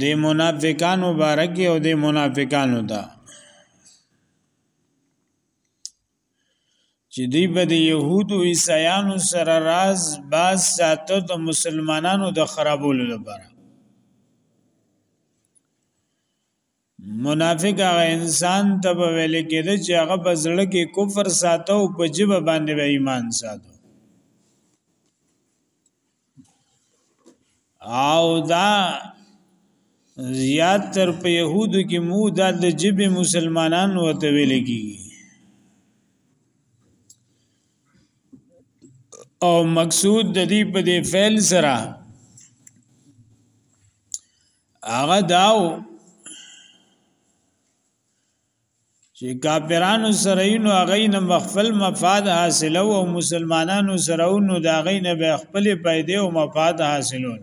د منافقان مبارک او د منافقانو ته چې دی به د يهودو عیسایانو سره راز باز ساتو د مسلمانانو د خرابولو لپاره منافق هغه انسان ته به ویل کېده چې هغه په زړه کې کفر ساته او په جبه باندې به ایمان ساته او دا زیات تر په يهودو کې مو دا د جبه مسلمانان وته ویل کېږي او مقصود د دې په دې فعل سره هغه داو چې کافرانو سره نو هغه نه مخفل مفاد حاصل او مسلمانانو سره نو دا غي نه به خپل پیدا او مفاد حاصلون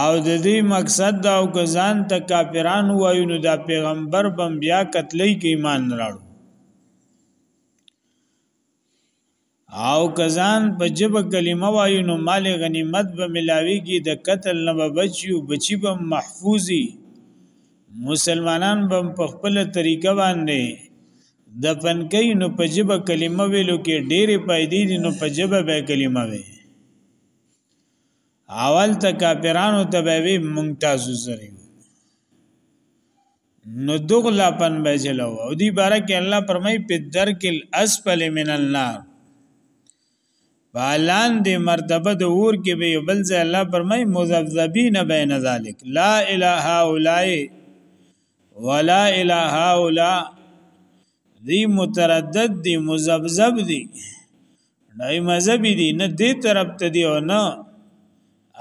او د دې مقصد دا او ځان ته کافرانو وایو نو دا پیغمبر بم بیا قتلې کې ایمان راړو او کزان په جبه کلمه وایو نو مال غنیمت به ملاویږي د قتل نه به بچیو بچی به محفوظي مسلمانان به په خپل طریقه باندې د پنکې نو په جبه کلمه ویلو کې ډېرې پایدې دي نو په جبه به کلمه وي اول ته کاپیرانو ته به وي مونږ تاسو سره نو دغلا پن به جلو او دی بارک الله پرمای په درک الاسفل من النار بالان دی مرتبه د اور کې به یو بل ځای الله پرمای مذبذبین بین ذلک لا اله الا ولا اله الا دی متردد دی مذبذب دی نه مذهبي دي نه دې طرف ته دي او نه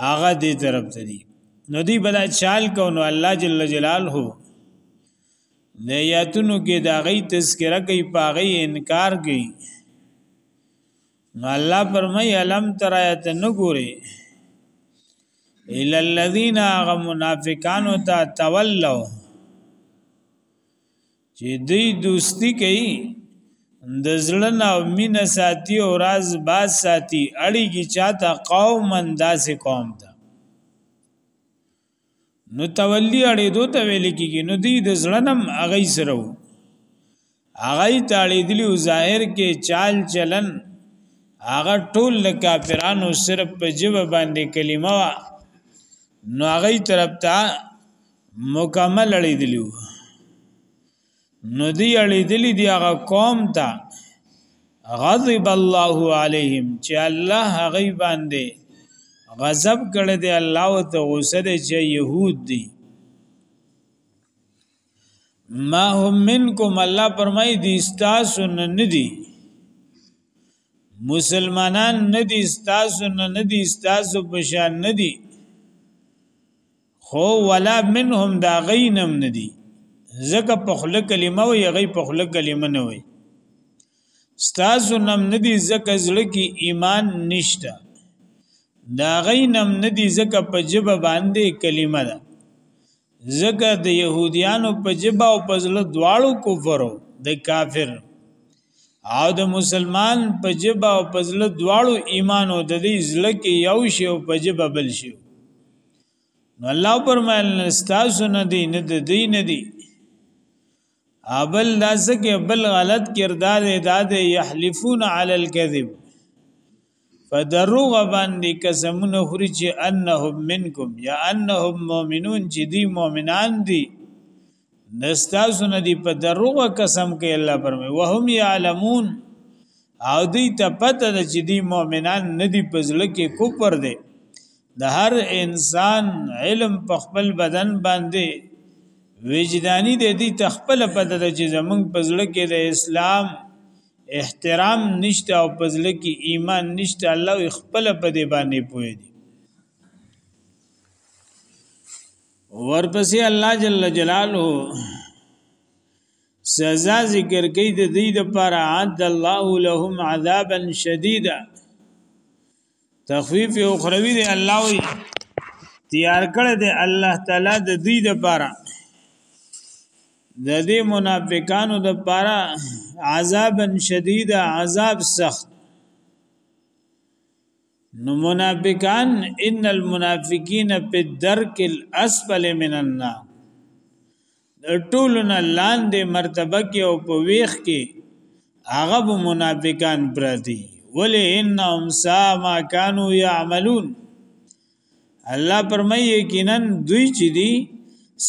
هغه دې طرف ته دي نو دی بدا چال کو نو الله جل جلاله نه یاتونو کې دا غي تذکرہ کوي پاغي انکار کوي نو الله فرمای علم تر ایت نه ګوري الا الذين غ منافقانو ته تولوا چې دوی دوستی کوي د زړه نه او مینه ساتي او راز باز ساتي اړیږي چاته قوما داسې قوم ته نو تولی اړې دوه ته ویل کېږي نو دوی د زړه نه هغه سره وو هغه تاړې دلی ظاهر کې چال چلن هغه ټول د کافرانو صرف په جبه باندې کلمه وا نو هغه طرف ته مکمل اړیدلی وو نو دی اړیدلی دی هغه قوم ته غضب الله علیهم چې الله هغه باندې غضب کړی دی الله او ته غوسه دی چې يهود دي ما هم منکم الله پرمای دي تاسو نه ندي مسلمانان ندي تاسو نه ندي تاسو بشان ندي خو ولا منهم دا غینم ندی زکه په خل کلمه وی غی په خل کلمه نه وی ستاسو نم ندی زکه زړه کې ایمان نشته دا غینم ندی زکه په جبه باندې کلمه ده زکه د يهوديانو په جبه او په زړه دواړو کفرو د کافر او د مسلمان په جبه او په زړه دواړو ایمان او د دې زړه کې یو شی او په جبه بل شی نو الله پرمایل نستاسو نه دی نه د دې نه دی ابل داسکه بل غلط کردار ادا ده یحلفون علی الكذب په دروغ باندې قسمونه خوري چې انهم منکم یا انهم مؤمنون چې دی مؤمنان دي نستاسو نه دی په دروغ قسم کوي الله پرمه وهم یعلمون او دی ته پته ده چې دی مؤمنان نه دی پزړه کې کوپر دی د هر انسان علم په خپل بدن باندې وجدانی دی دی تخپل پته ده چې زمونږ پزړه کې د اسلام احترام نشته او په زړه کې ایمان نشته الله خپل په دې باندې پوي دي ورپسې الله جل جلاله سزا ذکر کوي د دې لپاره عد الله لهم عذابا شدیدا تخفیف اخروی دی الله وی تیار کړی دی الله تعالی د دوی د پاره د دې منافقانو د پاره عذابا شدید عذاب سخت نو منافقان ان المنافقین فی الدرک الاسفل من النار د ټولو نه لاندې مرتبه کې او په ویخ کې هغه به منافقان پراتی ولی انهم سا ما كانوا يعملون الله پرمای یقینا دوی چې دي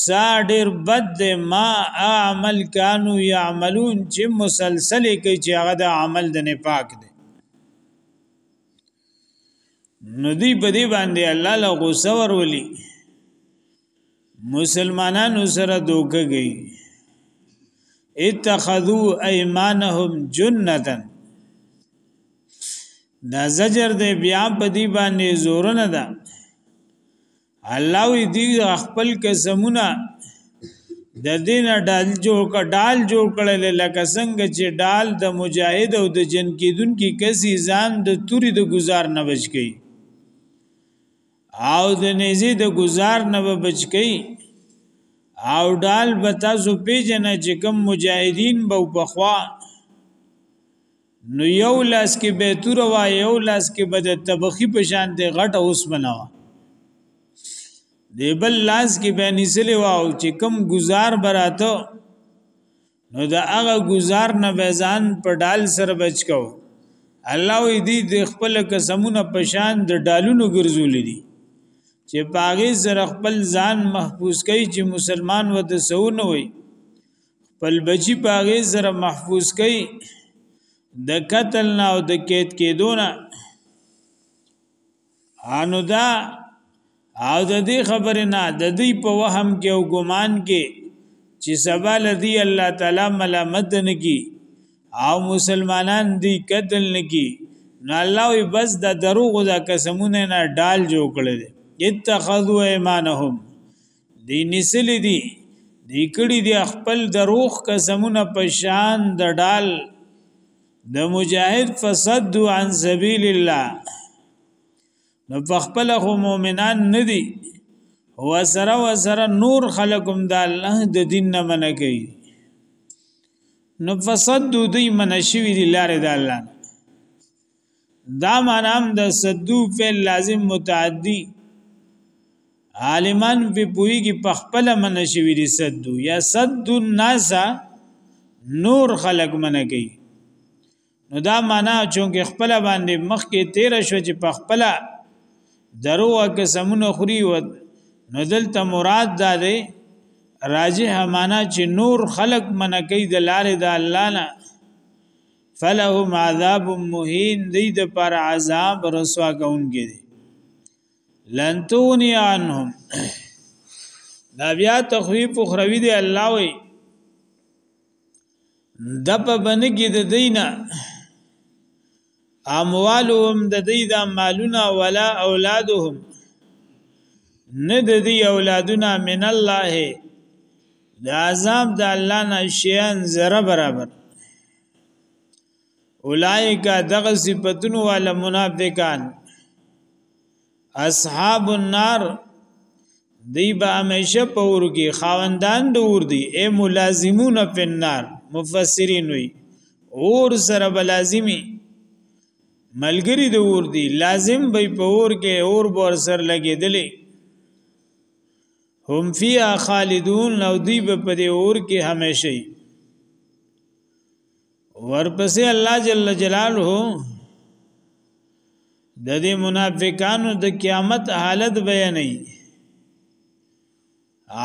سا ډیر بد دی ما اعمل کانو یعملون چې مسلسل کوي چې هغه د عمل د نفاق دی نو دی په دې باندې الله له غوسه ورولي مسلمانانو سره دوکه گئی اتخذو ايمانهم جنتن دا زجر دی بیا په دی باندې زور نه ده الله وی دی خپل قسمونه د دین ډال جوړ ک ډال جوړ کړل لکه څنګه چې ډال د مجاهد او د جن کیدون کی کسي ځان د توري د گزار نه بچ کی او د نيزي د گزار نه به بچ کئ او ډال به تاسو پیجنه چې کوم مجاهدین به بخوا نو یو لاس کې به تور وا یو لاس کې به د تبخی په شان د غټه اوس بنوا دی بل لاس کې به نسلی وا او چې کوم گزار براته نو دا هغه گزار نه بیزان په ډال سره بچ کو الله وی دی د خپل قسمونه پشان د ډالونو ګرځول دي چې پاغه سره خپل ځان محفوظ کوي چې مسلمان و د سونه وي خپل بچی پاغه سره محفوظ کوي د قتل نه او د کېد کېدونه انو دا او د دې خبرې نه د دې په وهم کې او ګمان کې چې سبا لدی الله تعالی ملامت نه کی او مسلمانان دی قتل نه کی نو الله وی بس د دروغ د قسمونه نه ډال جوړ کړي اتخذوا ایمانهم دی نسل دی دی کړي دی خپل دروغ قسمونه په شان د ډال د مجاهد فسد عن سبیل الله نو په خپل خو مؤمنان نه دي هو سره و سره نور خلقم د الله د دین نه منع کوي نو فسد دوی منع شوی دی لارې د الله دا معنی هم د صدو فعل لازم متعدی عالمان په پویږي په خپل من شوی دي صد یا صد الناس نور خلق من کوي نو دا معنا چونکه خپل باندې مخ کې تیر شو چې په خپل درو کې سمونه خوري و نو دلته مراد دا دی راجح معنا چې نور خلق من کوي د لارې د الله نه فلهم عذاب مهین دی د پر عذاب رسوا کونکي دي لن تونی عنهم دا بیا تخویف اخروی دی الله وی دپ بنګی د دینه اموالهم د دې د مالونه ولا اولادهم نه د دې اولادونه من الله د عذاب د الله نه شیان زره برابر اولائک دغه صفاتونو والا منافقان اصحاب النار دی به همیشه په اور کې خاوندان د اور دی اے ملازمون فی النار مفسرین وی اور سره بلازمی ملګری د اور دی لازم به په اور کې اور بور سر لګیدلې هم فیها خالدون نو دی به په دې اور کې همیشه ورپسې الله جل جلاله د دې منافقانو د قیامت حالت بیانې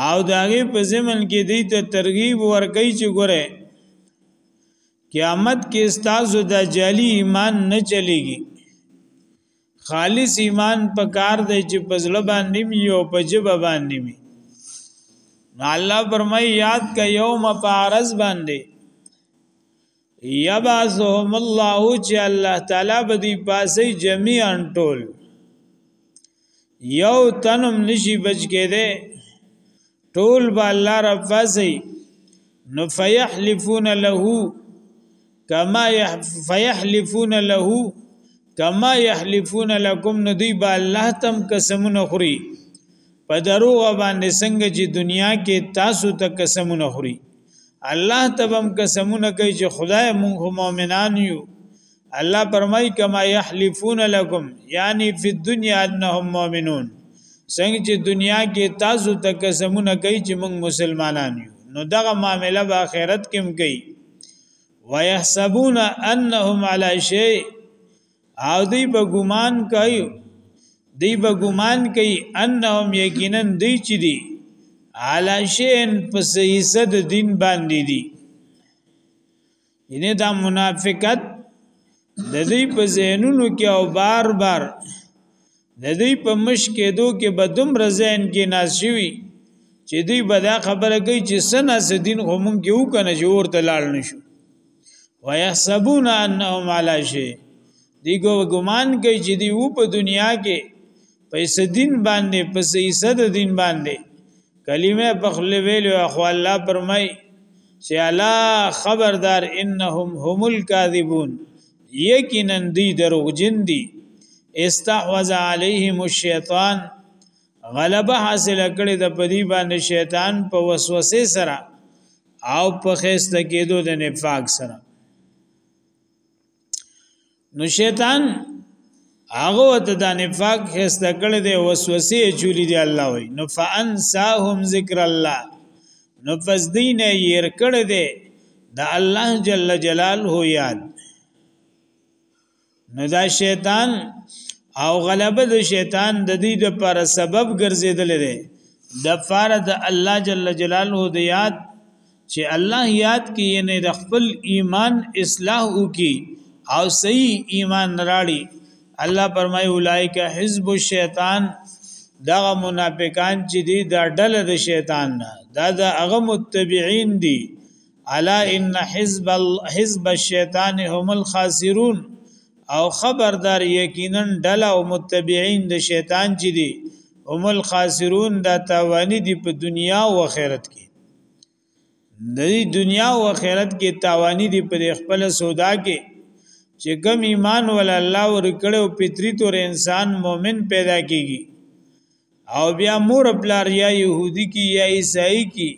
او داغه په زمن کې دې ته ترغیب ورکړي چې ګوره قیامت کې استاسو د جعلی ایمان نه چلیږي خالص ایمان په کار دی چې په زړه باندې می او په جبه باندې می الله فرمای یاد کا یوم پارز باندې یبعثهم الله چې الله تعالی به دی پاسې جميعا ټول یو تنم نشي بچ کېده ټول به الله رب فزي نو فيحلفون له کما فيحلفون له کما يحلفون لكم ندی با الله تم قسمونه خوري په دروغ باندې څنګه چې دنیا کې تاسو ته قسمونه خوري الله تبم قسمونه کوي چې خدای مونږ مؤمنان یو الله فرمای کما یحلفون لكم یعنی فی الدنیا انهم مؤمنون څنګه چې دنیا کې تاسو ته قسمونه کوي چې موږ مسلمانان یو نو دغه معاملې به آخرت کې هم کوي ويحسبون انهم على شيء او دی په ګمان کوي دی په ګمان کوي انهم یقینا دی چې دی على شيء پس حصہ د دین باندې دی ینه دا منافقت د دې په زینونو کې او بار بار د دې په مش کې دو کې به دوم رزین کې ناشوي چې دې به دا خبره کوي چې سنا سدین خو مونږ کې وکنه چې ورته لاړ نشو ويحسبون انهم على شيء دیګو ګمان کوي چې دی وو په دنیا کې پس دین باندې پس عیسی د دین باندې کلمه په خپل ویل او خو الله پرمای چې الا خبردار انهم هم الكاذبون یقینا دی دروغجن دي استحوذ علیهم الشیطان غلبه حاصل کړي د پدی باندې شیطان په وسوسه سره او په خسته کېدو د نفاق سره نو شیطان هغه ته د نفاق خسته کړی دی وسوسه چولی دی الله وی نو فانساهم ذکر الله نو پس دین یې کړی دی د الله جل جلاله یاد نو دا شیطان او غلبه د شیطان د دې د پر سبب ګرځیدل دی د فار د الله جل جلاله د یاد چې الله یاد کې یعنی د خپل ایمان اصلاح وکي او صحیح ایمان راړي الله پرمای اولایک حزب الشیطان دغه منافقان چې دی دا ډله د شیطان نه دا د هغه متبعين دي الا ان حزب حزب الشیطان هم الخاسرون او خبردار یقینا ډله او متبعين د شیطان چې دي هم الخاسرون دا تاوانی دي په دنیا او آخرت کې د دنیا او آخرت کې تاوانی دی پر خپل سودا کې چې کم ایمان ول الله ور کړو پتری تور انسان مؤمن پیدا کیږي او بیا مور پلار یا يهودي کې یا عیسائی کې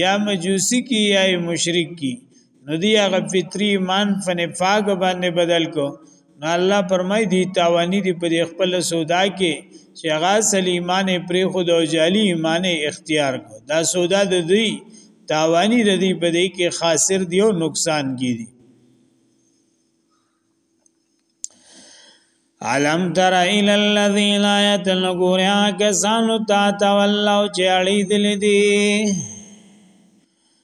یا مجوسی کې یا مشرک کې نو دی هغه فطری ایمان په نفاق باندې بدل کو نو الله فرمای دی تاوانی دی په خپل سودا کې چې هغه اصل ایمان پرې خود او جعلی ایمان اختیار کو دا سودا د دوی تاوانی د دې په دې کې خاسر دی او نقصان کی دی علم تر ال الذين يتنغورا کسانو تا تولوا چړی دل دی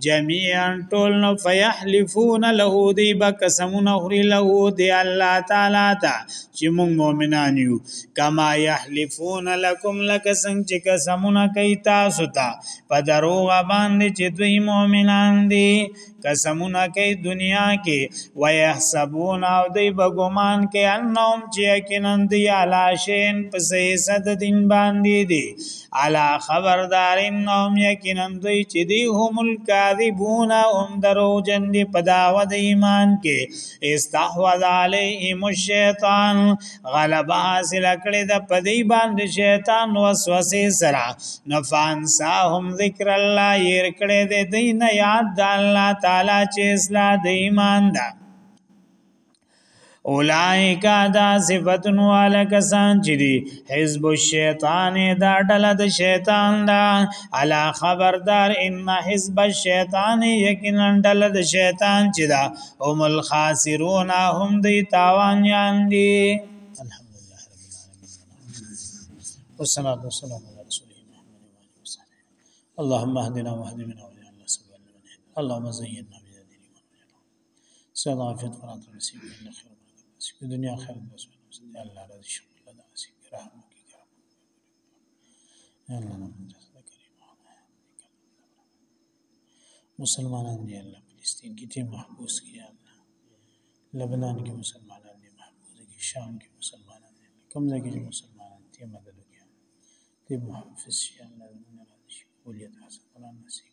جميعا ټول نو فيحلفون له دی با قسمونه خوري له دی الله تعالی ته چې موږ مؤمنان یو کما يحلفون لكم لك څنګه چې قسمونه کوي تاسو ته په دروغ باندې چې دوی مؤمنان دي قسمونه کوي دنیا کې ويحسبون او دی به ګمان کوي انهم چې یقینا دی علا شین په صحیح صد دین باندې دي علا خبردار انهم یقینا دوی چې دی هم الکاذبون هم درو جن دی په داوا د ایمان کې استحوذ علیهم الشیطان غلبه حاصل کړی د پدی باندې شیطان وسوسه سره نفانسا هم ذکر الله ير کړی د دین یاد د الله تعالی چې اصلاح د ایمان ده اولائک دا صفتن والا کسان چې دي حزب الشیطان دا ډله د شیطان دا الا خبردار ان حزب الشیطان یقینا ډله د شیطان چې دا هم الخاسرون هم دی تاوانیان دي الحمدلله رب العالمین والصلاه والسلام علی رسول الله اللهم اهدنا واهد بنا وجعلنا سبحان اللهم زينا سعادت عافیت فرات نصیب الله خیر نصیب دنیا خیر نصیب الله راضي شي الله دا نصیب رحم وکړي کرم الله نه مدرسه کریم مسلمانان دی الله فلسطین کې ته محبوس کړي الله لبنان کې مسلمانان دی محبوس کړي شام کې مسلمانان دی کوم ځای کې مسلمانان ته مدد وکړي ته محافظ شي الله نه راضي شي ولې تاسو قرآن نصیب